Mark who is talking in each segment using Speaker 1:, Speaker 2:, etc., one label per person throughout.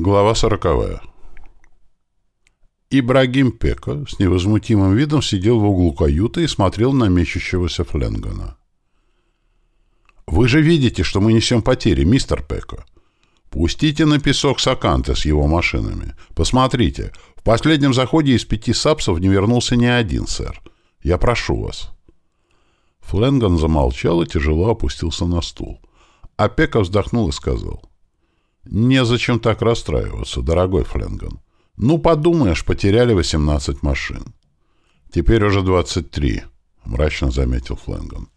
Speaker 1: Глава сороковая. Ибрагим Пека с невозмутимым видом сидел в углу каюты и смотрел на мечущегося Фленгана. «Вы же видите, что мы несем потери, мистер Пека. Пустите на песок Саканте с его машинами. Посмотрите, в последнем заходе из пяти сапсов не вернулся ни один, сэр. Я прошу вас». Фленган замолчал и тяжело опустился на стул. А Пека вздохнул и сказал. Незачем так расстраиваться, дорогой Фленган. Ну, подумаешь, потеряли 18 машин. Теперь уже 23, мрачно заметил Фленган.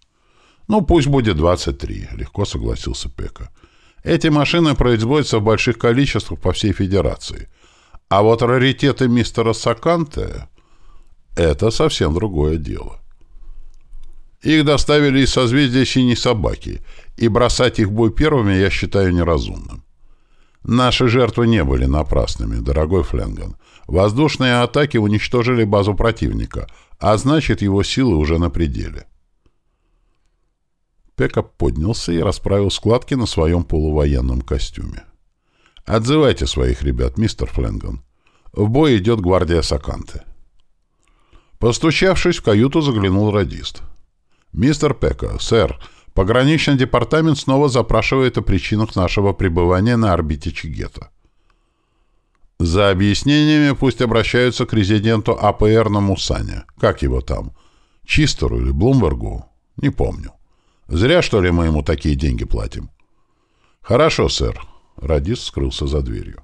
Speaker 1: Ну, пусть будет 23, легко согласился Пека. Эти машины производятся в больших количествах по всей Федерации. А вот раритеты мистера Саканте — это совсем другое дело. Их доставили из созвездия Синей Собаки, и бросать их в бой первыми я считаю неразумным. Наши жертвы не были напрасными, дорогой Фленган. Воздушные атаки уничтожили базу противника, а значит, его силы уже на пределе. Пекап поднялся и расправил складки на своем полувоенном костюме. «Отзывайте своих ребят, мистер Фленган. В бой идет гвардия Саканты». Постучавшись, в каюту заглянул радист. «Мистер Пека, сэр, Пограничный департамент снова запрашивает о причинах нашего пребывания на орбите Чигета. За объяснениями пусть обращаются к резиденту АПР на Мусане. Как его там? Чистеру или Блумбергу? Не помню. Зря, что ли, мы ему такие деньги платим? Хорошо, сэр. Радист скрылся за дверью.